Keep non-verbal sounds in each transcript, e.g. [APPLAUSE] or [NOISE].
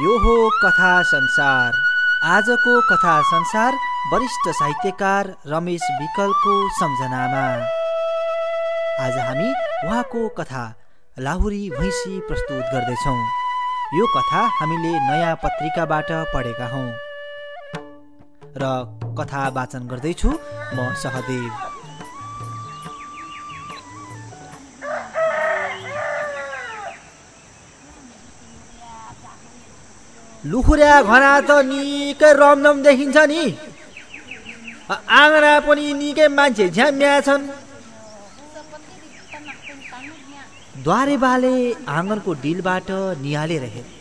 यो हो कथा संसार। आजको कथा संसार वरिष्ठ साहित्यकार रमेश विकलको सम्झनामा। आज हामी उहाँको कथा लाहुरी भैँसी प्रस्तुत गर्दैछौँ। यो कथा हामीले नयाँ पत्रिकाबाट पढेका हौँ। र कथा वाचन गर्दैछु म सहदेव। लुखुर्या घरा त निकै रमझम देखिन्छ नि। आँगना पनि निकै मान्छे झ्याम्या छन्। द्वारे बाले आँगनको डिलबाट निहालेर हेरे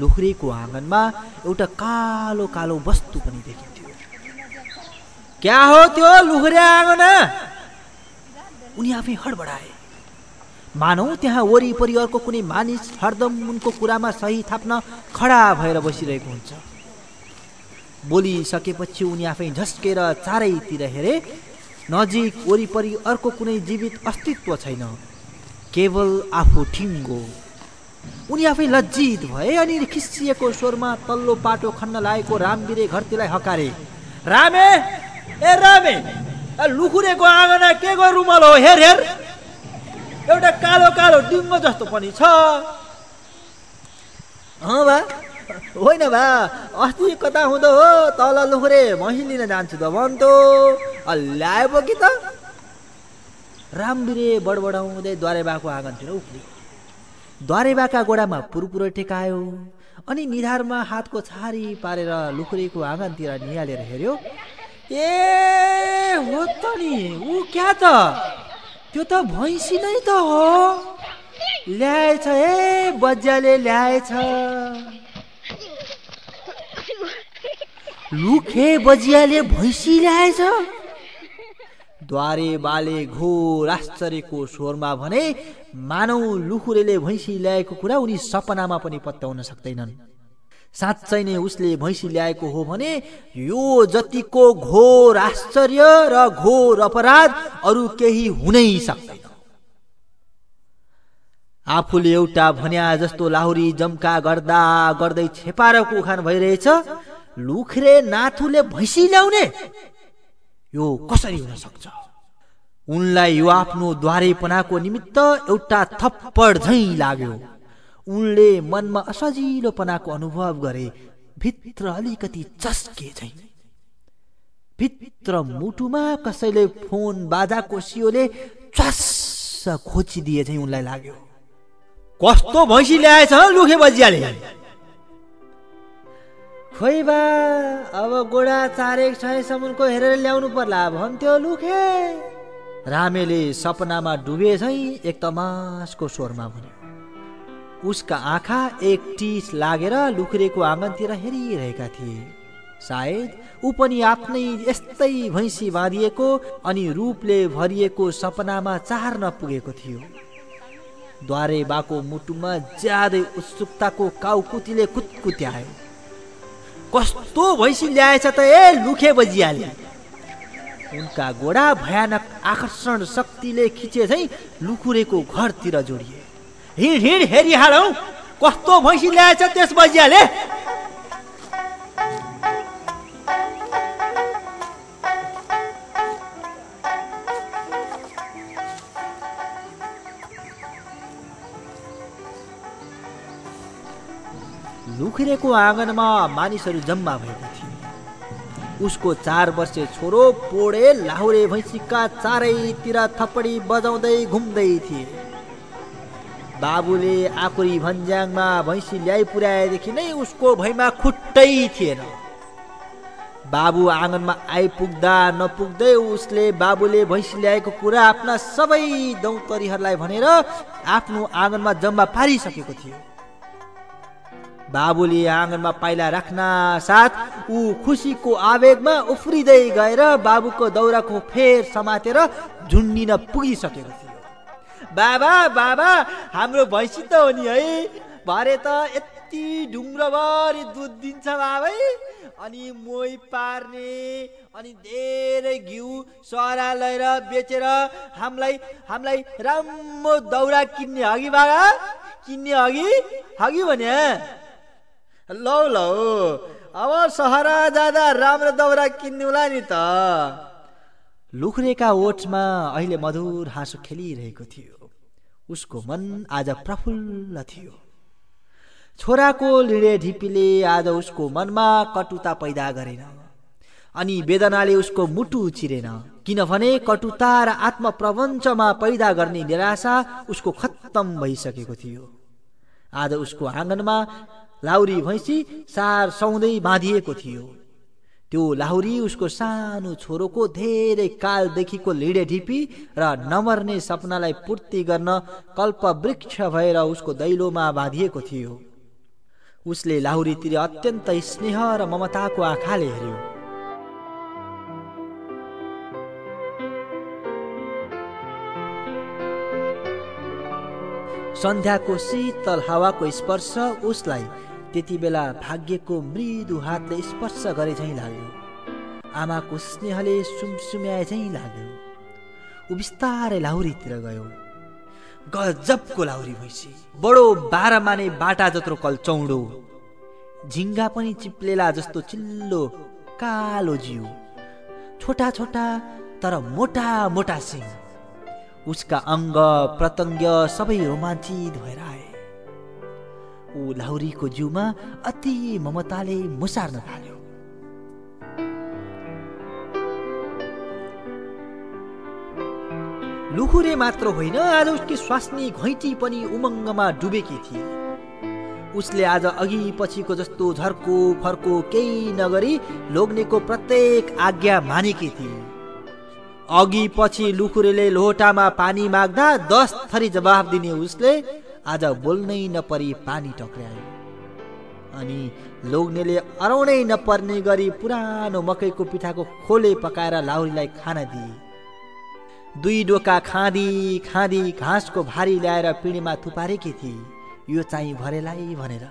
लुखुरीको आँगनमा एउटा कालो कालो वस्तु पनि देखिन्थ्यो। क्या हो त्यो लुखुरे आँगना? उनी आफै हडबडाए। मानौ त्यहाँ वरिपरि अर्को कुनै मानिस हरदम उनको कुरामा सही थाप्न खडा भएर बसिरहेको हुन्छ। बोलिसकेपछि उनी आफै झस्केर चारैतिर हेरे नजिक वरिपरि अर्को कुनै जीवित अस्तित्व छैन केवल आफू ठिङ्गो। उनी आफै लज्जित भए अनि खिसिएको स्वरमा तल्लो पाटो खन्न लागेको रामबिरे घरतीलाई हकारे रामे ए रामे लुखुरेको आँगना के गो रुमल हो हेर हेर एउटा कालो कालो डिङ्गो जस्तो पनि छ। बा। होइन बा। अस्ति कता हुँदो हो? तल लुखुरे मही लिन जान्छु त भन्थ्यो ल्यायो कि त? रामबिरे बडबडाउँदै द्वारेबाको आँगनतिर उक्ली द्वारेबाका गोडामा पुरपुरो टेकायो। अनि निधारमा हातको छारी पारेर लुखुरेको आँगनतिर निहालेर हेऱ्यो ए हो त नि ऊ क्या त? त्यो त भैँसी नै त हो। ल्याएछ ए बज्जाले ल्याएछ। लुखे बजियाले भैँसी ल्याएछ। द्वारे बाले घोर आश्चर्यको स्वरमा भने मानौ लुखुरेले भैँसी ल्याएको कुरा उनी सपनामा पनि पत्याउन सक्दैनन्। साँच्चै नै उसले भैँसी ल्याएको हो भने यो जतिको घोर आश्चर्य र घोर अपराध अरू केही हुनै सक्दैन। आफूले एउटा भन्या जस्तो लाहुरी जम्का गर्दा गर्दै छेपारको उखान भइरहेछ लुख्रे नाथुले भैँसी ल्याउने? यो कसरी हुन सक्छ? उनलाई यो आफ्नो द्वारेपनाको निमित्त एउटा थप्पड झैँ लाग्यो। उनले मनमा असजिलोपनाको अनुभव गरे भित्र अलिकति चस्के झै। भित्र मुटुमा कसैले फोन बाजाको सियोले च्वास खोचिदिए झै उनलाई लाग्यो। कस्तो भैँसी ल्याएछ लुखे बजियाले? खोइ बा अब गोडा चारेक छसम्मको हेरेर ल्याउनु पर्ला भन्थ्यो लुखे। रामेले सपनामा डुबे झै एक तमासको स्वरमा भन्यो। उसका आँखा एक टिस लागेर लुख्रेको आँगनतिर हेरिरहेका थिए। सायद ऊ पनि आफ्नै यस्तै भैँसी बाँधिएको अनि रूपले भरिएको सपनामा चार्न पुगेको थियो। द्वारे बाको मुटुमा ज्यादै उत्सुकताको काउकुतीले कुतकुत्यायो कस्तो भैँसी ल्याएछ त ए लुखे बजियाले! उनका गोडा भयानक आकर्षण शक्तिले खिचे चाहिँ लुखुरेको घरतिर जोडिए। हिँड हिँड हेरिहालौ कस्तो भैँसी ल्याएछ त्यस बजियाले? लुखिरेको आँगनमा मानिसहरू जम्मा भएका थिए। उसको चार वर्षे छोरो पोडे लाहुरे भैँसीका चारैतिर थपडी बजाउँदै घुम्दै थिए। बाबुले आकुरी भन्ज्याङमा भैँसी ल्याइ पुर्याएदेखि नै उसको भैँमा खुट्टै थिएन। बाबु आँगनमा आइपुग्दा नपुग्दै उसले बाबुले भैँसी ल्याएको कुरा आफ्ना सबै दौतरीहरूलाई भनेर आफ्नो आँगनमा जम्मा पारिसकेको थियो। बाबुले आँगनमा पाइला राख्न साथ ऊ खुसीको आवेगमा उफ्रिँदै गएर बाबुको दौराको फेर समातेर झुन्डिन पुगिसकेको थियो। बाबा बाबा हाम्रो भैँसी त हो नि है। भरे त यति ढुङ्ग्रोभरि दुध दिन्छ बाबै। अनि मोही पार्ने अनि धेरै घिउ सहरा लगेर बेचेर हामीलाई हामीलाई राम्रो दौरा किन्ने हगि बाबा? किन्ने हगि हगि भने? लौ लौ अब सहरा जाँदा राम्रो दौरा किन्नुला नि त। लुख्रेका ओठमा अहिले मधुर हाँसो खेलिरहेको थियो। उसको मन आज प्रफुल्ल थियो। छोराको लिडे ढिपीले आज उसको मनमा कटुता पैदा गरेन अनि वेदनाले उसको मुटु चिरेन किनभने कटुता र आत्मप्रवञ्चमा पैदा गर्ने निराशा उसको खत्तम भइसकेको थियो। आज उसको आँगनमा लाउरी भैँसी सार सौँदै बाँधिएको थियो। त्यो लाहुरी उसको सानो छोरोको धेरै कालदेखिको लिडे ढिपी र नमर्ने सपनालाई पूर्ति गर्न कल्प वृक्ष भएर उसको दैलोमा बाँधिएको थियो। उसले लाहुरीतिर अत्यन्त स्नेह र ममताको आँखाले हेऱ्यो। सन्ध्याको शीतल हावाको स्पर्श उसलाई त्यति बेला भाग्यको मृदु हातले स्पर्श गरे झैँ लाग्यो। आमाको स्नेहले सुमसुम्याए झैँ लाग्यो। ऊ बिस्तारै लाहुरीतिर गयो। गजबको लाहुरी भैँसी। बडो बाह्र माने बाटा जत्रो कल चौडो झिङ्गा पनि चिप्लेला जस्तो चिल्लो कालो जिउ। छोटा छोटा तर मोटा मोटा सिङ उसका अङ्ग प्रत्यङ्ग सबै रोमाञ्चित भएर आए। ऊ लाहुरीको जिउमा अति ममताले मुसार्न थाल्यो। लुखुरे मात्र होइन आज उसकी स्वास्नी घैँटी पनि उमङ्गमा डुबेकी थिए। उसले आज अघि पछिको जस्तो झर्को फर्को केही नगरी लोग्नेको प्रत्येक आज्ञा मानेकी थिए। अघि पछि लुखुरेले लोटामा पानी माग्दा दस थरी जवाफ दिने उसले आज बोल्नै नपरी पानी टक्रायो अनि लोग्नेले अराउनै नपर्ने गरी पुरानो मकैको पिठाको खोले पकाएर लाउरीलाई खाना दिए। दुई डोका खाँदी खाँदी घाँसको भारी ल्याएर पिँढीमा थुपारेकी थिए। यो चाहिँ भरेलाई भनेर।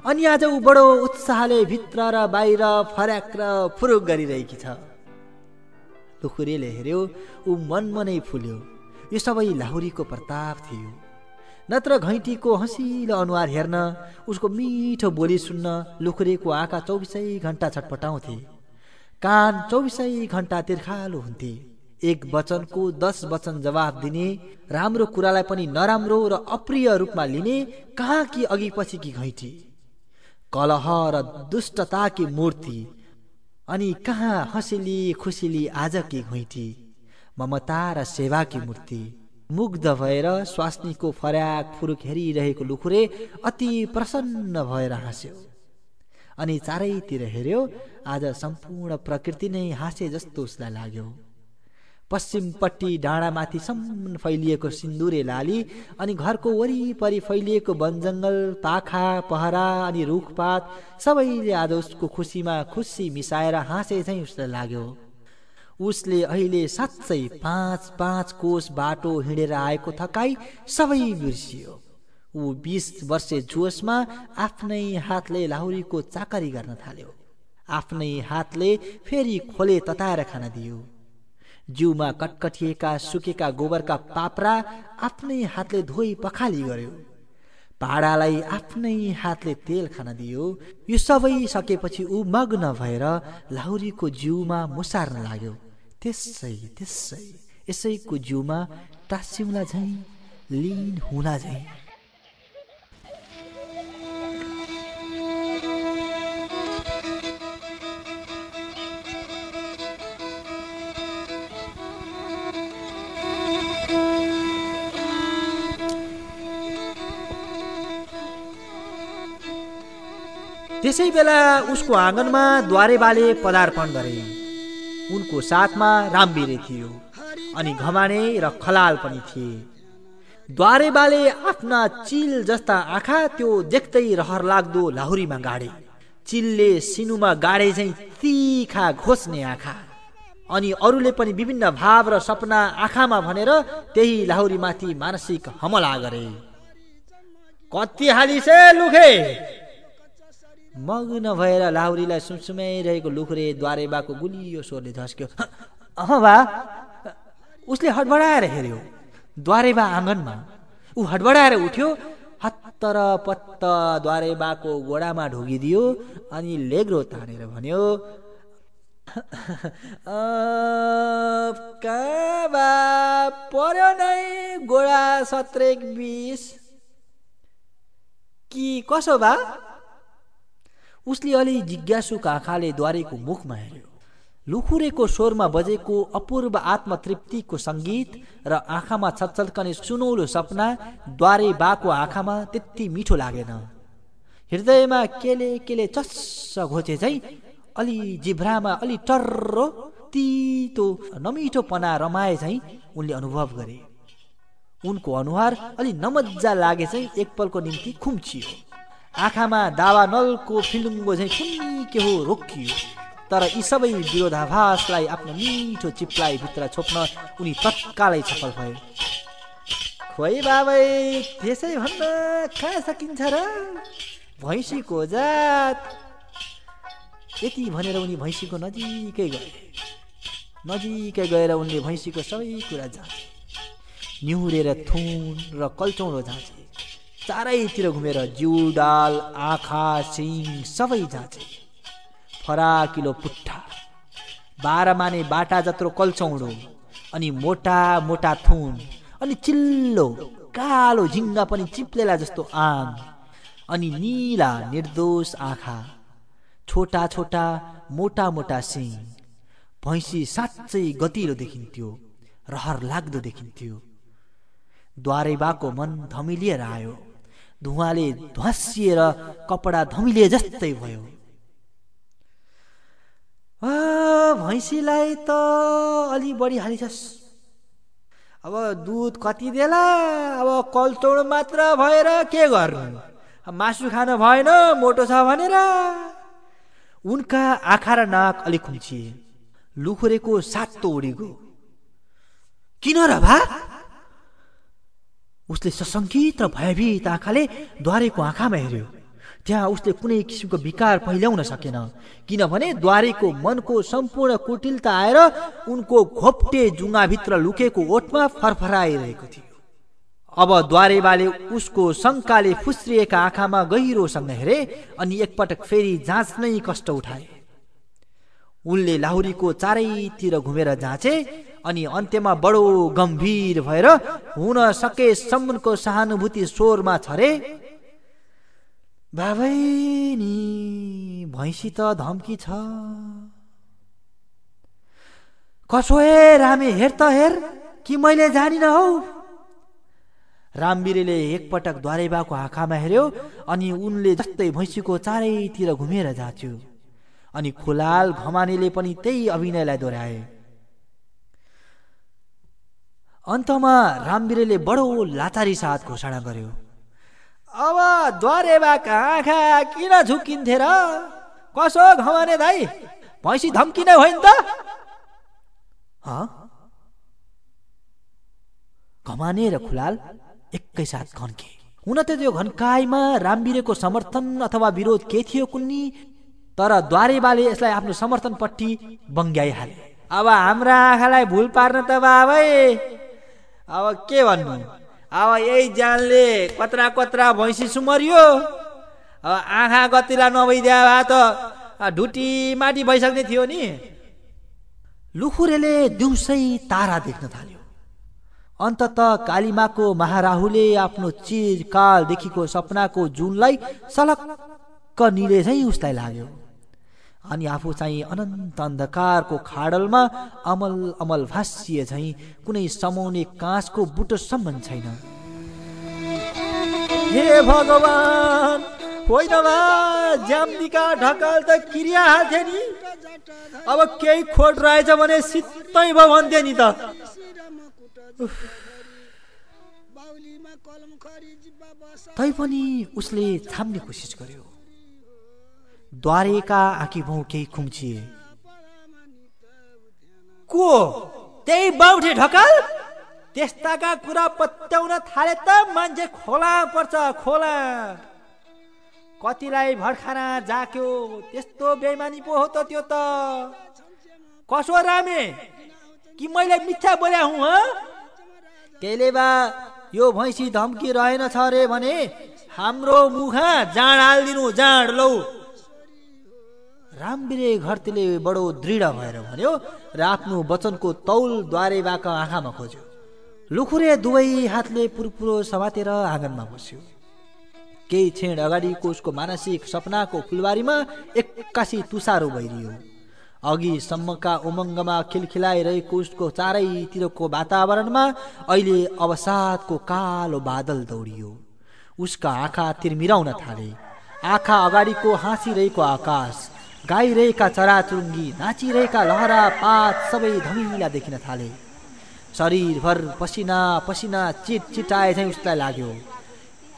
अनि आज ऊ बडो उत्साहले भित्र र बाहिर फर्याक र फुरुक गरिरहेकी छ। लुखुरेले हेऱ्यो ऊ मनमनै फुल्यो। यो सबै लाहुरीको प्रताप थियो। नत्र घैँटीको हँसिलो अनुहार हेर्न उसको मिठो बोली सुन्न लुखुरेको आँखा चौबिसै घन्टा छटपटाउँथे। कान चौबिसै घन्टा तिर्खालो हुन्थे। एक वचनको दस वचन जवाब दिने राम्रो कुरालाई पनि नराम्रो र अप्रिय रूपमा लिने कहाँ कि अघि पछि कि घैँटी। कलह र दुष्टता कि मूर्ति अनि कहाँ हँसिली खुसिली आज कि घैँटी। ममता र सेवाकी मूर्ति। मुग्ध भएर स्वास्नीको फर्याक फुरुक हेरिरहेको लुखुरे अति प्रसन्न भएर हाँस्यो। अनि चारैतिर हेऱ्यो आज सम्पूर्ण प्रकृति नै हाँसे जस्तो उसलाई लाग्यो। पश्चिमपट्टि डाँडामाथिसम्म फैलिएको सिन्दुरे लाली अनि घरको वरिपरि फैलिएको वनजङ्गल पाखा पहरा अनि रुखपात सबैले आज उसको खुसीमा खुसी मिसाएर हाँसे चाहिँ उसलाई लाग्यो। उसले अहिले साँच्चै पाँच पाँच कोष बाटो हिँडेर आएको थकाई सबै बिर्सियो। ऊ बिस वर्षे जोसमा आफ्नै हातले लाहुरीको चाकरी गर्न थाल्यो। आफ्नै हातले फेरि खोले तताएर खान दियो। जिउमा कटकटिएका सुकेका गोबरका पाप्रा आफ्नै हातले धोई पखाली गर्यो। भाडालाई आफ्नै हातले तेल खान दियो। यो सबै सकेपछि ऊ मग्न भएर लाहुरीको जिउमा मुसार्न लाग्यो। त्यसै त्यसै यसैको जिउमा टाँस्यौँला झैँ लिन हुला झैँ। त्यसै बेला उसको आँगनमा द्वारेबाले पदार्पण गरे। उनको साथमा रामबिरे थियो अनि घमाने र खलाल पनि थिए। द्वारेबाले आफ्ना चिल जस्ता आँखा त्यो देख्दै रहर लाग्दो लाहुरीमा गाडे। चिलले सिनुमा गाडे चाहिँ तिखा घोस्ने आँखा। अनि अरूले पनि विभिन्न भाव र सपना आँखामा भनेर त्यही लाहुरीमाथि मानसिक हमला गरे। कति हालिसे लुखे! मग्न भएर लाहुरीलाई सुमसुमाइरहेको लुखुरे द्वारेबाको गुलियो स्वरले झस्क्यो। अह बा उसले हडबडाएर हेऱ्यो। द्वारेबा आँगनमा। ऊ हडबडाएर उठ्यो हत्तर पत्त द्वारेबाको गोडामा ढोगिदियो अनि लेग्रो तानेर भन्यो पर्यो नै गोडा सत्रेक बिस? कि कसो बा? उसले अलि जिज्ञासु आँखाले द्वारेको मुखमा हेऱ्यो। लुखुरेको स्वरमा बजेको अपूर्व आत्मतृप्तिको सङ्गीत र आँखामा छचल्कने सुनौलो सपना द्वारे बाको आँखामा त्यति मिठो लागेन। हृदयमा केले केले चस्स घोचे चाहिँ अलि जिभ्रामा अलि टर्रो तितो नमिठो पना रमाए चाहिँ उनले अनुभव गरे। उनको अनुहार अलि नमजा लागे चाहिँ एकपलको निम्ति खुम्चियो। आँखामा दावा नलको फिलुङ्गो चाहिँ के हो रोकियो तर यी सबै विरोधाभासलाई आफ्नो मिठो चिप्लाई भित्र छोप्न उनी तत्कालै सफल भए खोइ बाबै त्यसै भन्न कहाँ सकिन्छ र भैँसीको जात यति भनेर उनी भैँसीको नजिकै गए नजिकै गएर उनले भैँसीको सबै कुरा जाँचे निहुरेर थुन र कल्चौँडो जाँचे चारैतिर घुमेर जिउ डाल आँखा सिङ सबै जाँचे। फराकिलो पुट्ठा। बाह्र माने बाटा जत्रो कल्चौडो। अनि मोटा मोटा थुन। अनि चिल्लो कालो झिङ्गा पनि चिप्लेला जस्तो आङ अनि निला निर्दोष आँखा। छोटा छोटा मोटा मोटा सिङ। भैँसी साँच्चै गतिलो देखिन्थ्यो। रहर लाग्दो देखिन्थ्यो। द्वारेबाको मन धमिलिएर आयो। धुवाले ध्वासिएर कपडा धमिलिए जस्तै भयो। भैँसीलाई त अलि बढी हालिछस् अब दुध कति देला? अब कल्चौड मात्र भएर के गर्नु? मासु खान भएन मोटो छ भनेर? उनका आँखा र नाक अलिक खुम्चिए। लुखुरेको सातो उडीको किन र भा? उसले सशङ्कित र भयभीत आँखाले द्वारेको आँखामा हेऱ्यो। त्यहाँ उसले कुनै किसिमको विकार पहिल्याउन सकेन किनभने द्वारेको मनको सम्पूर्ण कुटिलता आएर उनको घोप्टे जुङ्गाभित्र लुकेको ओठमा फरफराइरहेको थियो। अब द्वारेबाले उसको शङ्काले फुस्रिएका आँखामा गहिरोसँग हेरे अनि एकपटक फेरि जाँच नै कष्ट उठाए। उनले लाहुरीको चारैतिर घुमेर जाँचे अनि अन्त्यमा बडो गम्भीर भएर हुन सकेसम्मको सहानुभूति स्वरमा छरे बाबै नि भैँसी त धम्की छ। कसो हे रामे हेर त हेर कि मैले जानिन हौ? रामबिरेले एकपटक द्वारेबाको आँखामा हेऱ्यो अनि उनले जस्तै भैँसीको चारैतिर घुमेर जाँच्यो अनि खुलाल घमानेले पनि त्यही अभिनयलाई दोहोऱ्याए। अन्तमा रामबिरेले बडो लाचारी साथ घोषणा गर्यो। अब द्वारेबाका आँखा किन झुकिन्थे र? कसो घमाने दाई? भैँसी धम्किने होइन त? घमाने र खुलाल एकैसाथ घन्के। हुन त त्यो घन्काइमा रामबिरेको समर्थन अथवा विरोध के थियो कुन्नी? तर द्वारेबाले यसलाई आफ्नो समर्थनपट्टि बङ्ग्याइहाले। अब हाम्रा आँखालाई भुल पार्न त बाबै! अब के भन्नु? अब यही ज्यानले कत्रा कत्रा भैँसी सुमरियो। अब आँखा गतिला नभइदिया भए त ढुटी माटी भइसक्ने थियो नि। लुखुरेले दिउँसै तारा देख्न थाल्यो। अन्तत कालीमाको महाराहुले आफ्नो चिरकालदेखिको सपनाको जुनलाई सलक्क चाहिँ उसलाई लाग्यो। अनि आफू चाहिँ अनन्त अन्धकारको खाडलमा अमल अमल भाँसिए झैँ कुनै समाउने काँचको बुटोसम्म छैन। हे भगवान होइन ज्याम्दीका ढकाल त क्रिया हाल्थे नि। अब केही खोट रहेछ भने सित्तै भयो भन्थ्यो नि त। तैपनि उसले थाम्ने कोसिस गर्यो। द्वारेका आँखी केही खुम्चिए। को त्यही बाउठे ढकाल? त्यस्ताका कुरा पत्याउन थाले त मान्छे खोला पर्छ खोला। कतिलाई भर्खाना जाक्यो त्यस्तो बेमानी पो हो त त्यो त। कसो रामे कि मैले मिथ्या बोल्या हुँ ह? केले बा यो भैँसी धम्की रहेन छ रे भने हाम्रो मुखा जाँड हालिदिनु जाँड लौ। रामबिरे घरतीले बडो दृढ भएर भन्यो र आफ्नो वचनको तौल द्वारेबाको आँखामा खोज्यो। लुखुरे दुवै हातले पुरपुरो समातेर आँगनमा बस्यो। केही क्षण अगाडिको उसको मानसिक सपनाको फुलबारीमा एक्कासी तुसारो भइरह्यो। अघिसम्मका उमङ्गमा खिलखिलाइरहेको उसको चारैतिरको वातावरणमा अहिले अवसादको कालो बादल दौडियो। उसका आँखा तिर्मिराउन थाले। आँखा अगाडिको हाँसिरहेको आकाश गाइरहेका चराचुरुङ्गी नाचिरहेका लहरा पात सबै धमिला देखिन थाले। शरीरभर पसिना पसिना चिट चिटाए झैँ उसलाई लाग्यो।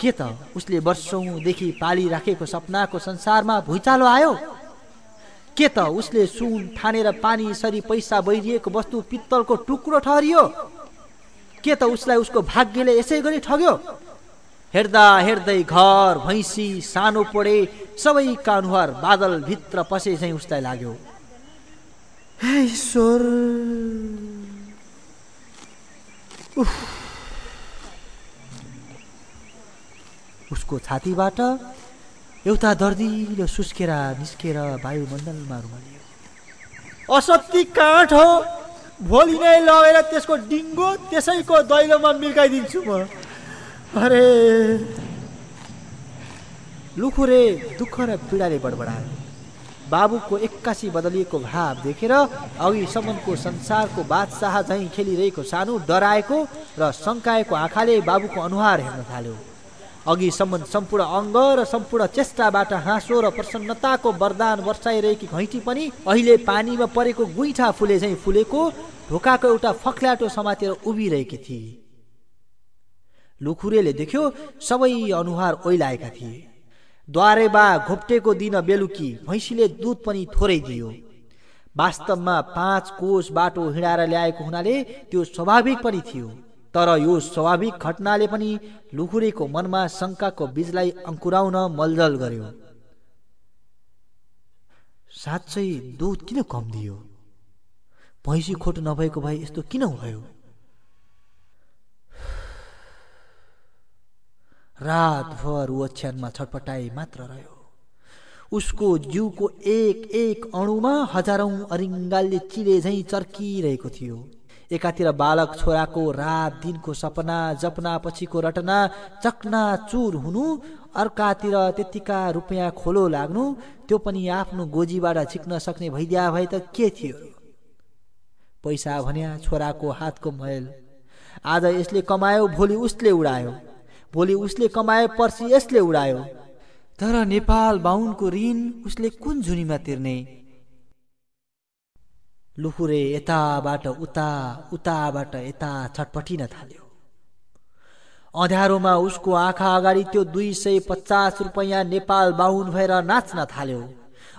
के त उसले वर्षौँदेखि पालिराखेको सपनाको संसारमा भुइँचालो आयो? के त उसले सुन ठानेर पानी सरी पैसा बहिरिएको वस्तु पित्तलको टुक्रो ठहरियो? के त उसलाई उसको भाग्यले यसै गरी ठग्यो? हेर्दा हेर्दै घर भैँसी सानो पढे सबैका अनुहार बादल भित्र पसे चाहिँ उसलाई लाग्यो। ईश्वर! उसको छातीबाट एउटा दर्दिलो सुस्केरा निस्केर वायुमण्डलमा रुमलियो। असत्य काठ हो। भोलि नै लगेर त्यसको डिङ्गो त्यसैको दैलोमा मिर्काइदिन्छु म। अरे। लुखुरे दुःख र पीडाले बडबडायो बाबुको एक्कासी बदलिएको भाव देखेर अघिसम्मको संसारको बादशाह झैँ खेलिरहेको सानो डराएको र शङ्काएको आँखाले बाबुको अनुहार हेर्न थाल्यो। अघिसम्म सम्पूर्ण अङ्ग र सम्पूर्ण चेष्टाबाट हाँसो र प्रसन्नताको वरदान वर्षाइरहेकी घैँटी पनि अहिले पानीमा परेको गुइठा फुले झैँ फुलेको ढोकाको एउटा फक्ल्याटो समातेर उभिरहेकी थिए लुखुरेले देख्यो सबै अनुहार ओइलाएका थिए। द्वारेबा घोप्टेको दिन बेलुकी भैँसीले दुध पनि थोरै दियो। वास्तवमा पाँच कोष बाटो हिँडाएर ल्याएको हुनाले त्यो स्वाभाविक पनि थियो तर यो स्वाभाविक घटनाले पनि लुखुरेको मनमा शङ्काको बीजलाई अङ्कुराउन मलजल गर्यो। साँच्चै दुध किन कम दियो? भैँसी खोटो नभएको भए यस्तो किन भयो? रातभर ओछ्यानमा छटपटाई मात्र रह्यो। उसको जिउको एक एक अणुमा हजारौं अरिङ्गालले चिले झैँ चर्किरहेको थियो। एकातिर बालक छोराको रात दिनको सपना जपना पछिको रटना चकना चुर हुनु अर्कातिर त्यतिका रुपियाँ खोलो लाग्नु त्यो पनि आफ्नो गोजीबाट छिक्न सक्ने भइदिया भए त के थियो? पैसा भन्या छोराको हातको मैल। आज यसले कमायो भोलि उसले उडायो। भोलि उसले कमायो पर्सि यसले उडायो। तर नेपाल बाहुनको ऋण उसले कुन झुनीमा तिर्ने? लुखुरे यताबाट उता उताबाट यता छटपटिन थाल्यो। अँध्यारोमा उसको आँखा अगाडि त्यो दुई सय पचास रुपियाँ नेपाल बाहुन भएर नाच्न थाल्यो।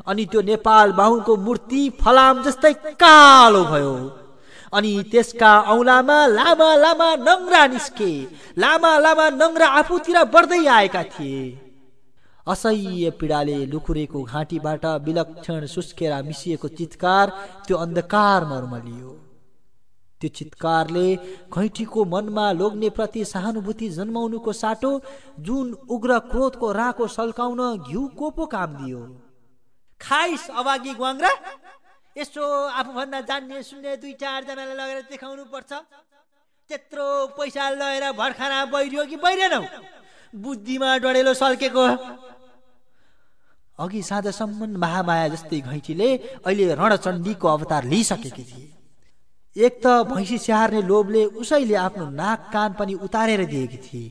अनि त्यो नेपाल बाहुनको मूर्ति फलाम जस्तै कालो भयो। अनि त्यसका औलामा लामा लामा नङ्ग्रा निस्के लामा लामा नङ्ग्रा आफूतिर बढ्दै आएका थिए। असह्य पीडाले लुखुरेको घाँटीबाट विलक्षण सुस्केरा मिसिएको चितकार त्यो अन्धकार मर्मलियो त्यो चितकारले खैँटीको मनमा लोग्ने प्रति सहानुभूति जन्माउनुको साटो जुन उग्र क्रोधको राको सल्काउन घिउको पो काम दियो। खाइस अभागी ग्वाङ्रा यसो आफूभन्दा जान्ने सुन्ने दुई चारजनालाई लगेर देखाउनु पर्छ त्यत्रो पैसा लगेर भर्खाना बैरियो कि बैरेनौ? बुद्धिमा डढेलो सल्केको। अघि साँझसम्म महामाया जस्तै घैँटीले अहिले रणचण्डीको अवतार लिइसकेकी थिए। एक त भैँसी स्याहार्ने लोभले उसैले आफ्नो नाक कान पनि उतारेर दिएकी थिए।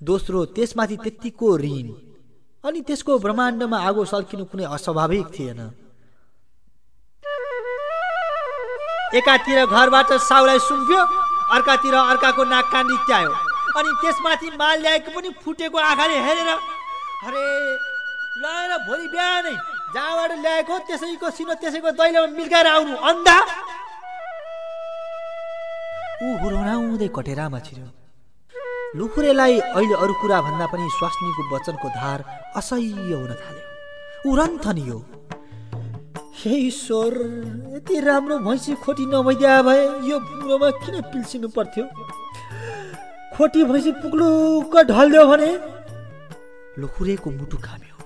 दोस्रो त्यसमाथि त्यत्तिको ऋण। अनि त्यसको ब्रह्माण्डमा आगो सल्किनु कुनै अस्वाभाविक थिएन। एकातिर घरबाट साउलाई सुम्प्यो अर्कातिर अर्काको नाक कान नित्यायो अनि त्यसमाथि माल ल्याएको पनि फुटेको आँखाले हेरेर अरे लगाएर भोलि बिहानै जहाँबाट ल्याएको त्यसैको सिनो त्यसैको दैलोमा मिर्काएर आउनु अन्धा? ऊ हुराउँदै कटेरामा छिर्यो। लुखुरेलाई अहिले अरू कुरा भन्दा पनि स्वास्नीको वचनको धार असह्य हुन थाल्यो। ऊ रन्थनियो हे ईश्वर यति राम्रो भैँसी खोटी नभइदिया भए यो बुढोमा किन पिल्सिनु पर्थ्यो? खोटी भैँसी पुग्लुक्क ढल्दियो भने? लुखुरेको मुटु खाम्यो।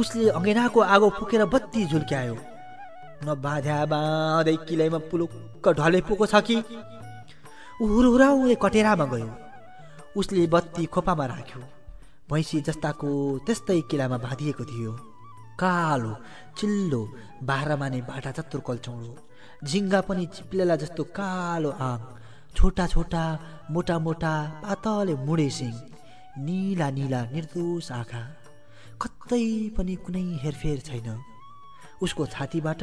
उसले अङ्गेनाको आगो फुकेर बत्ती झुल्क्यायो। न बाध्या बाँधै किलाइमा पुलुक्क ढले पुगो छ कि? ऊ कटेरामा गयो। उसले बत्ती खोपामा राख्यो। भैँसी जस्ताको त्यस्तै किलामा बाँधिएको थियो। कालो चिल्लो बाह्र माने बाटा जत्रो कल्चौँडो झिङ्गा पनि चिप्लेला जस्तो कालो आङ छोटा छोटा मोटा मोटा पातले मुडे सिङ। निला निला निर्दोष आँखा। कतै पनि कुनै हेरफेर छैन। उसको छातीबाट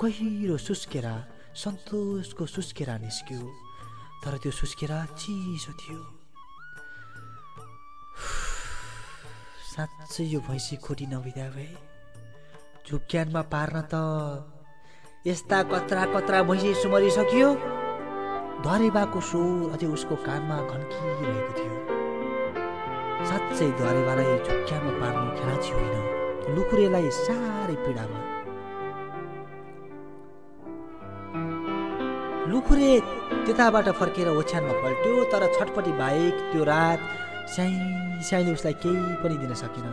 गहिरो सुस्केरा सन्तोषको सुस्केरा निस्क्यो। तर त्यो सुस्केरा चिसो थियो। [SIGHS] साँच्चै यो भैँसी खोटी नबिदा भए। झुक्क्यानमा पार्न त यस्ता कत्रा कत्रा भैँसी सुमरिसकियो। धरेबाको स्वर अझै उसको कानमा घन्किरहेको थियो। साँच्चै धरेबालाई झुक्क्यामा पार्नु खेलाची होइन। लुकुरेलाई साह्रै पीडामा। लुखुरे त्यताबाट फर्केर ओछ्यानमा पल्ट्यो तर छटपटी बाहेक त्यो रात स्याइ स्याइले उसलाई केही पनि दिन सकेन।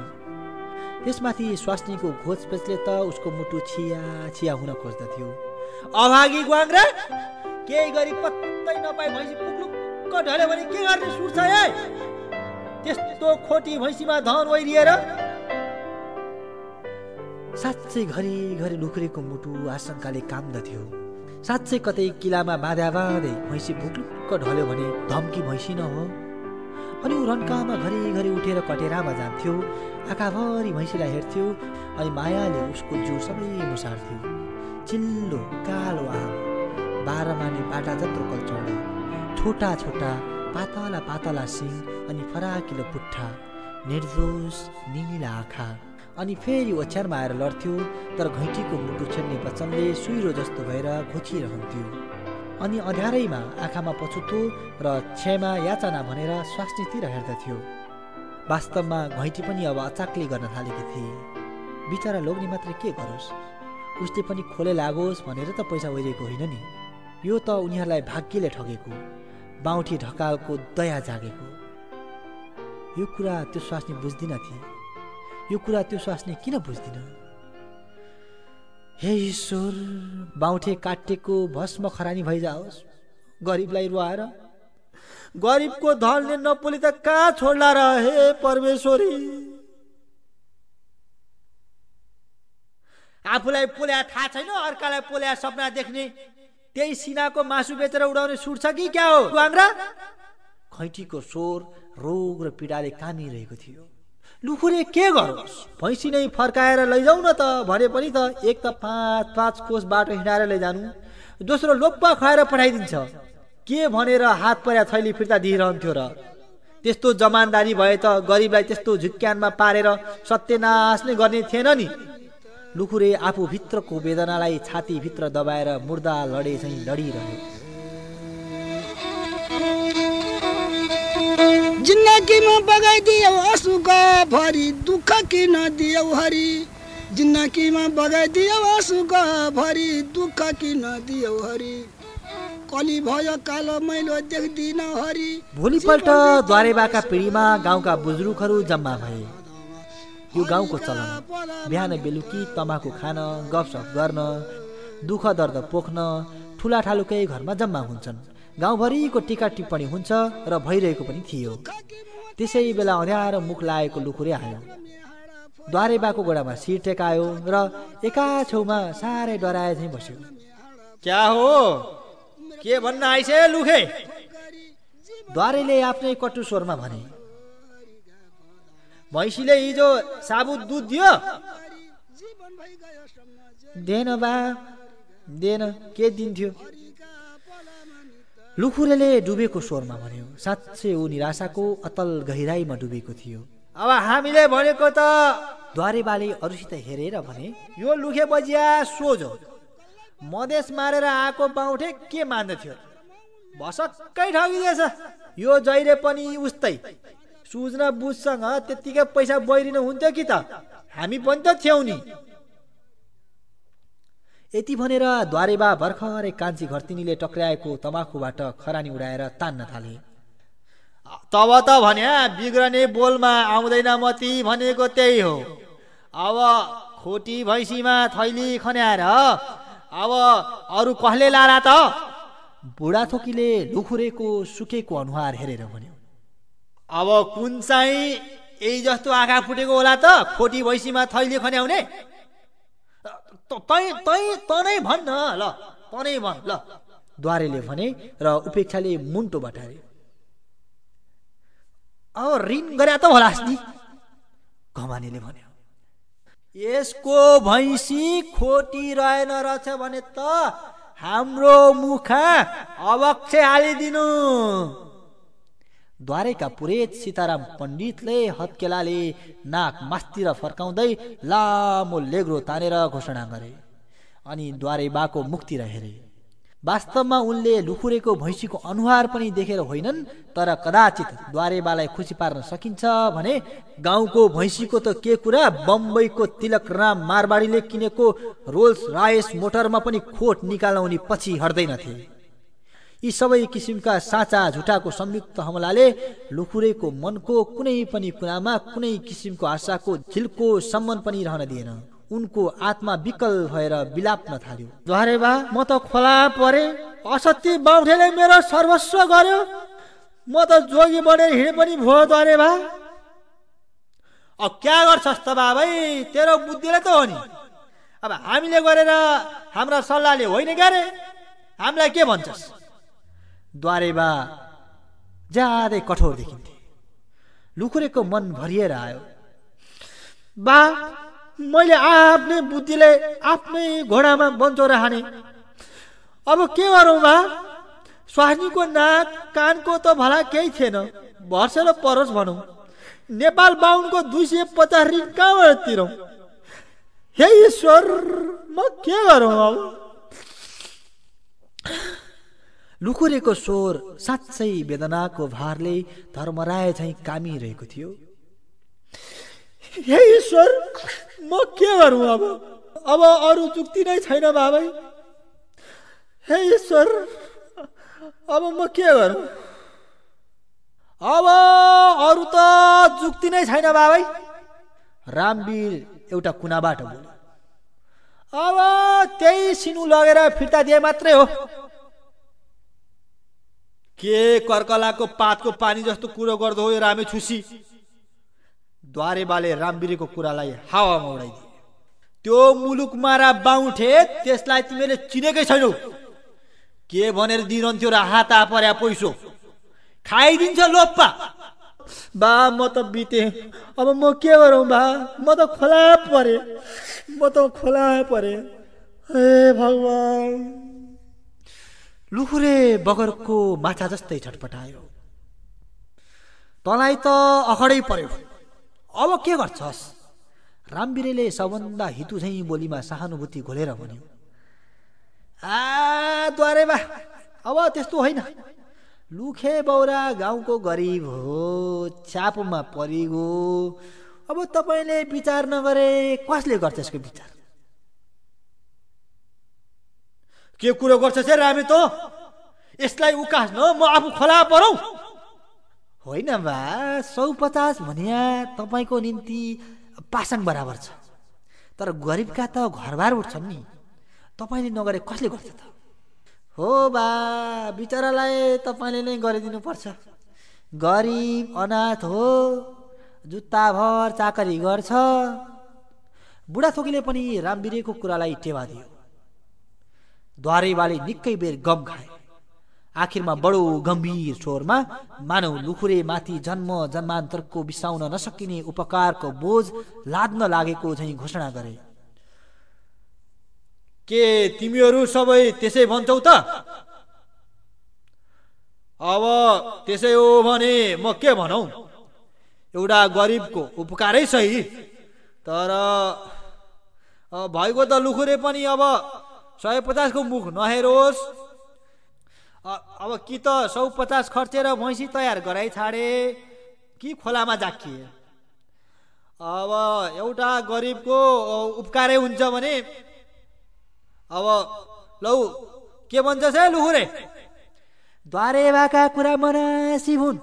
त्यसमाथि स्वास्नीको घोचपेचले त उसको मुटु छिया छिया हुन खोज्दथ्यो। अभागी ग्वाङ्रा केही गरी पत्तै नपाए भैँसी पुग्लुक्क ढल्यो भने के गर्ने सुर्छ है त्यस्तो खोटी भैँसीमा धन ओइरिएर साँच्चै घरिघरि लुखुरेको मुटु आशंकाले कामदथ्यो। साँच्चै कतै किलामा बाँध्या बाँधै भैँसी भुक्लुक्क ढल्यो भने धम्की भैँसी न हो। अनि ऊ रन्कामा घरिघरि उठेर कटेरामा जान्थ्यो। आँखाभरि भैँसीलाई हेर्थ्यो अनि मायाले उसको जिउ सबै मुसार्थ्यो। चिल्लो कालो आम बाह्र माने बाटा जत्रो कल्चौडो छोटा छोटा पातला पातला सिङ अनि फराकिलो पुट्ठा निर्दोष निला आँखा। अनि फेरि ओछ्यानमा आएर लड्थ्यो तर घैँटीको मुटु छेड्ने वचनले सुइरो जस्तो भएर घोचिरहन्थ्यो। अनि अँध्यारैमा आँखामा पछुतो र क्षमा याचना भनेर स्वास्नीतिर हेर्दथ्यो। वास्तवमा घैँटी पनि अब अचाक्ले गर्न थालेकी थिए। बिचरा लोग्ने मात्र के गरोस्? उसले पनि खोले लागोस् भनेर त पैसा ओइरेको होइन नि। यो त उनीहरूलाई भाग्यले ठगेको बाउठी ढकालको दया जागेको। यो कुरा त्यो स्वास्नी बुझ्दिन थिए। यो कुरा त्यो स्वास्नी किन बुझ्दिन? हे ईश्वर बाउठे काटेको भस्म खरानी भइजाओस्। गरिबलाई रुवाएर गरिबको धनले नपोली त कहाँ छोड्ला र हे परमेश्वरी? आफूलाई पोल्या थाहा छैन अर्कालाई पोल्या सपना देख्ने त्यही सिनाको मासु बेचेर उडाउने सुट छ कि क्या हो? खैँटीको स्वर रोग र पीडाले कामिरहेको थियो। लुखुरे के गरोस्? भैँसी नै फर्काएर लैजाउ न त। भने पनि त एक त पाँच पाँच कोष बाटो हिँडाएर लैजानु। दोस्रो लोप्पा खुवाएर पठाइदिन्छ। के भनेर हात पर्या थैली फिर्ता दिइरहन्थ्यो र? त्यस्तो जमानदारी भए त गरिबलाई त्यस्तो झुक्क्यानमा पारेर सत्यनाश नै गर्ने थिएन नि। लुखुरे आफू भित्रको वेदनालाई छातीभित्र दबाएर मुर्दा लडे चाहिँ लडिरह्यो। जिन्दगीमा बगाइदियौ आँसुका भरी दुःख किन दियौ हरि। जिन्दगीमा बगाइदियौ आँसुका भरी दुःख किन दियौ हरि। कली भयो कालो मैलो देख्दिन हरि। भोलिपल्ट द्वारेबाका पिँढीमा गाउँका बुजुर्गहरू जम्मा भए। यो गाउँको चलन बिहान बेलुकी तमाखु खान गफसफ गर्न दुःख दर्द पोख्न ठुला ठालुकै घरमा जम्मा हुन्छन्। गाउँभरिको टिका टिप्पणी हुन्छ र भइरहेको पनि थियो। त्यसै बेला अँध्यारो मुख लागेको लुखुरे आयो। द्वारेबाको गोडामा शिर टेकायो र एका छेउमा साह्रै डराए चाहिँ बस्यो। क्या हो? के भन्न आइसे लुखे? द्वारेले आफ्नै कटु स्वरमा भने भैँसीले हिजो साबुत दुध दियो? दिएन बा दिएन के दिन्थ्यो? लुखुरेले डुबेको स्वरमा भन्यो साँच्चै ऊ निराशाको अतल गहिराईमा डुबेको थियो। अब हामीले भनेको त द्वारेबाले अरूसित हेरेर भने यो लुखे बजिया सोझ हो। मधेस मारेर आएको बाउठे के मान्दथ्यो? भसक्कै ठगिदिएछ यो जहिले पनि उस्तै। सुझ्न बुझसँग त्यत्तिकै पैसा बैरिनु हुन्थ्यो कि त? हामी पनि त थियौँ नि। यति भनेर द्वारेबा भर्खरै कान्छी घरतिनीले टक्राएको तमाखुबाट खरानी उडाएर तान्न थाले। तब त भने बिग्रने बोलमा आउँदैन मती भनेको त्यही हो। अब खोटी भैँसीमा थैली खन्याएर अब अरू कसले लारा त? बुढाथोकीले लुखुरेको सुकेको अनुहार हेरेर भन्यो। अब कुन चाहिँ यही जस्तो आँखा फुटेको होला त? खोटी भैँसीमा थैली खन्याउने? तनै भन्न ल तनै भन् ल द्वारेले भने र उपेक्षाले मुन्टो बटारे। अब ऋण गरे त होलास् नि घमानीले भन्यो। यसको भैँसी खोटी रहेन रहेछ भने त हाम्रो मुखा अवक्ष हालिदिनु। द्वारेका पुरेत सीताराम पण्डितले हत्केलाले नाक मास्तिर फर्काउँदै लामो लेग्रो तानेर घोषणा गरे अनि द्वारे बाको मुक्तिर हेरे। वास्तवमा उनले लुखुरेको भैँसीको अनुहार पनि देखेर होइनन् तर कदाचित द्वारेबालाई खुसी पार्न सकिन्छ भने गाउँको भैँसीको त के कुरा बम्बईको तिलक राम मारबाडीले किनेको रोल्स रायस मोटरमा पनि खोट निकाल्न पछि हट्दैनथे। यी सबै किसिमका साँचा झुटाको संयुक्त हमलाले लुखुरेको मनको कुनै पनि कुरामा कुनै किसिमको आशाको झिल्को सम्मान पनि रहन दिएन। उनको आत्मा विकल भएर बिलाप्न थाल्यो। द्वारेबा म त खोला परे असत्य बाउठेले मेरो सर्वस्व गर्यो। म त जोगी बढेर हिँडे पनि भयो द्वारेबा अब क्या गर्छस् त बाबै तेरो बुद्धिले त हो नि। अब हामीले गरेर हाम्रा सल्लाहले होइन क्यारे? हामीलाई के भन्छस्? द्वारेबा ज्यादै कठोर देखिन्थे। लुखुरेको मन भरिएर आयो बा मैले आफ्नै बुद्धिले आफ्नै घोडामा बन्चो हाने अब के गरौँ बा? स्वास्नीको नाक कानको त भला केही थिएन। भर्सेर परोस् भनौँ। नेपाल बाहुनको दुई सय पचास ऋण कहाँबाट तिरौँ? हे ईश्वर म के गरौँ अब? लुखुरेको स्वर साँच्चै वेदनाको भारले धर्मराय झैँ कामिरहेको थियो। हे ईश्वर म के गरौँ अब? अब अरू जुक्ति नै छैन बाबै। हे ईश्वर अब म के गरौँ? अब अरू त जुक्ति नै छैन बाबै। रामवीर एउटा कुनाबाट बोल्यो। अब त्यही सिनु लगेर फिर्ता दिए मात्रै हो। के कर्कलाको पातको पानी जस्तो कुरो गर्दो हो रामे छुसी? द्वारेबाले रामबिरीको कुरालाई हावामा उडाइदिए। त्यो मुलुक मारा बाउठे त्यसलाई तिमीले चिनेकै छैनौ। के भनेर दिइरहन्थ्यो र हाता पर्या पैसो? खाइदिन्छ लोप्पा। बा म त बिते। अब म के गरौँ बा? म त खोला परे। म त खोला परे। हे भगवान्। लुखुरे बगरको माछा जस्तै छटपटायो तँलाई त अखडै पर्यो। अब के गर्छस्? रामबिरेले सबभन्दा हितु झैँ बोलीमा सहानुभूति घोलेर भन्यो आ बा अब त्यस्तो होइन। लुखे बौरा गाउँको गरिब हो चापोमा परिगो अब तपाईँले विचार नगरे कसले गर्छ यसको विचार? के कुरो गर्छ चाहिँ रामे त? यसलाई उकास्न म आफू खोला परौ। होइन बा सौ पचास भनिया तपाईँको निम्ति पासाङ बराबर छ। तर गरिबका त घरबार उठ्छन् नि। तपाईँले नगरे कसले गर्छ त? हो बा बिचरालाई तपाईँले नै गरिदिनु पर्छ गरिब अनाथ हो जुत्ताभर चाकरी गर्छ। बुढाथोकीले पनि रामबिरेको कुरालाई टेवा दियो। द्वारेवाले निकै बेर गम खाए आखिरमा बडो गम्भीर स्वरमा मानव लुखुरे माथि जन्म जन्मान्तरको बिसाउन नसकिने उपकारको बोझ लाद्न लागेको झैँ घोषणा गरे। के तिमीहरू सबै त्यसै भन्छौ त? अब त्यसै हो भने म के भनौ? एउटा गरिबको उपकारै सही। तर भएको त लुखुरे पनि अब सय पचासको मुख नहेरोस्। अब कि त सौ पचास खर्चेर भैँसी तयार गराइ छाडे कि खोलामा जाकिए अब एउटा गरिबको उपकारै हुन्छ भने? अब लौ के भन्छस् है लुहुरे? द्वारेवाका कुरा मनासी हुन्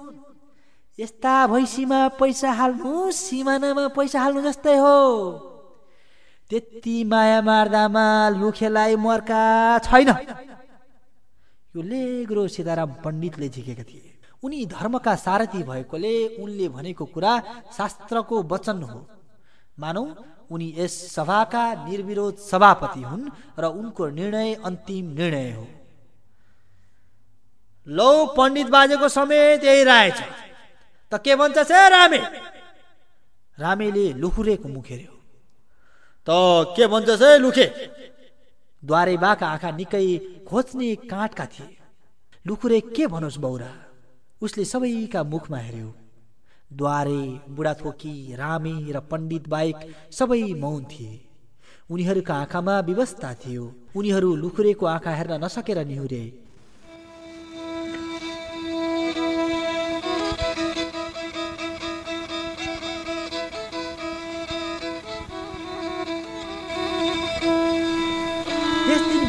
यस्ता भैँसीमा पैसा हाल्नु सिमानामा पैसा हाल्नु जस्तै हो। त्यति माया मार्दामा लुखेलाई मर्का छैन। यो लेग्रो सीताराम पण्डितले झिकेका थिए। उनी धर्मका सारथी भएकोले उनले भनेको कुरा शास्त्रको वचन हो। मानौ उनी यस सभाका निर्विरोध सभापति हुन् र उनको निर्णय अन्तिम निर्णय हो। लौ पण्डित बाजेको समेत यही राय छ। त के भन्छ रामे? रामेले लुखुरेको मुखेर्यो त के भन्छ से लुखे? द्वारेबाका आँखा निकै खोज्ने काँटका थिए। लुखुरे के भनोस् बौरा? उसले सबैका मुखमा हेऱ्यो। द्वारे बुढाथोकी रामे र पण्डित बाहेक सबै मौन थिए। उनीहरूका आँखामा विवस्था थियो। उनीहरू लुखुरेको आँखा हेर्न नसकेर निहुरे।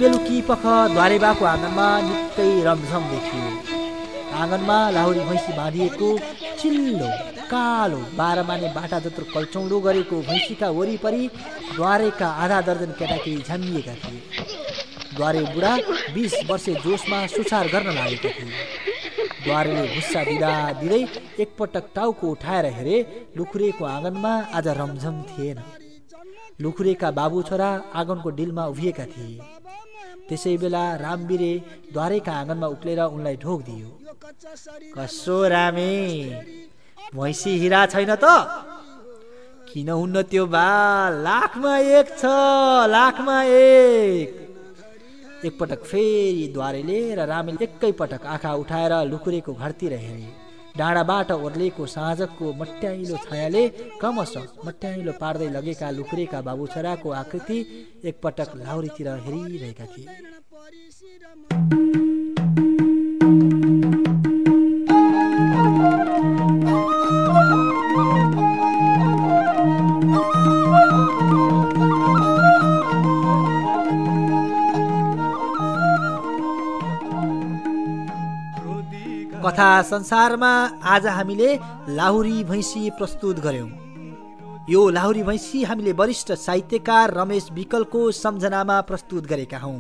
बेलुकी पख द्वारेबाको आँगनमा निकै रमझम देखियो। आँगनमा लाहुरी भैँसी बाँधिएको चिल्लो कालो बाह्र माने बाटा जत्रो कल्चौडो गरेको भैँसीका वरिपरि द्वारेका आधा दर्जन केटाकेटी झ्यामिएका थिए। द्वारे बुढा बिस वर्षे जोसमा सुसार गर्न लागेका थिए। द्वारेले गुस्सा दिँदा दिँदै एकपटक टाउको उठाएर हेरे लुखुरेको आँगनमा आज रमझम थिएन। लुखुरेका बाबु छोरा आँगनको डिलमा उभिएका थिए। त्यसै बेला रामवीरे द्वारेका आँगनमा उक्लेर उनलाई ढोक दियो। कसो रामे भैँसी हिरा छैन त? किन हुन्न त्यो बा लाखमा एक छ लाखमा एक! एकपटक फेरि द्वारेले र रामेले एकैपटक आँखा उठाएर लुकुरेको घरतिर हेरे। डाँडाबाट ओर्लेको साँझको मट्याइलो छायाले क्रमशः मट्याइलो पार्दै लगेका लुकुरेका बाबु छोराको आकृति एकपटक लाउरीतिर हेरिरहेका थिए। कथा संसारमा आज हामीले लाहुरी भैँसी प्रस्तुत गर्यौँ। यो लाहुरी भैँसी हामीले वरिष्ठ साहित्यकार रमेश विकलको सम्झनामा प्रस्तुत गरेका हौँ।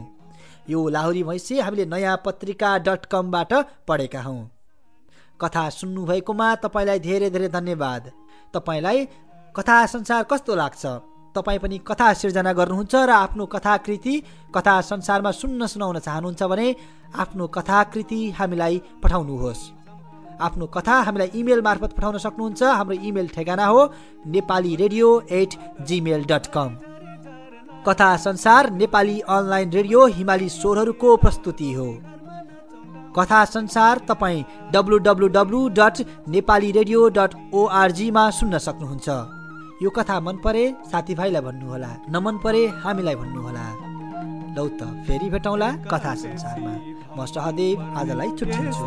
यो लाहुरी भैँसी हामीले नयाँ पत्रिका डट कमबाट पढेका हौँ। कथा सुन्नुभएकोमा तपाईँलाई धेरै धेरै धन्यवाद। तपाईँलाई कथा संसार कस्तो लाग्छ? तपाईँ पनि कथा सिर्जना गर्नुहुन्छ र आफ्नो कथाकृति कथा संसारमा सुन्न सुनाउन चाहनुहुन्छ भने आफ्नो कथाकृति हामीलाई पठाउनुहोस्। आफ्नो कथा हामीलाई इमेल मार्फत पठाउन सक्नुहुन्छ। हाम्रो इमेल ठेगाना हो Nepali radio at gmail dot com. कथा संसार नेपाली अनलाइन रेडियो हिमाली स्वरहरूको प्रस्तुति हो। कथा संसार तपाईँ W W W dot Nepali radio dot ओआरजीमा सुन्न सक्नुहुन्छ। यो कथा मन परे साथीभाइलाई भन्नुहोला नमन परे हामीलाई भन्नुहोला। लौ त फेरि भेटौँला कथा संसारमा। म सहदेव आजलाई छुट्टिन्छु।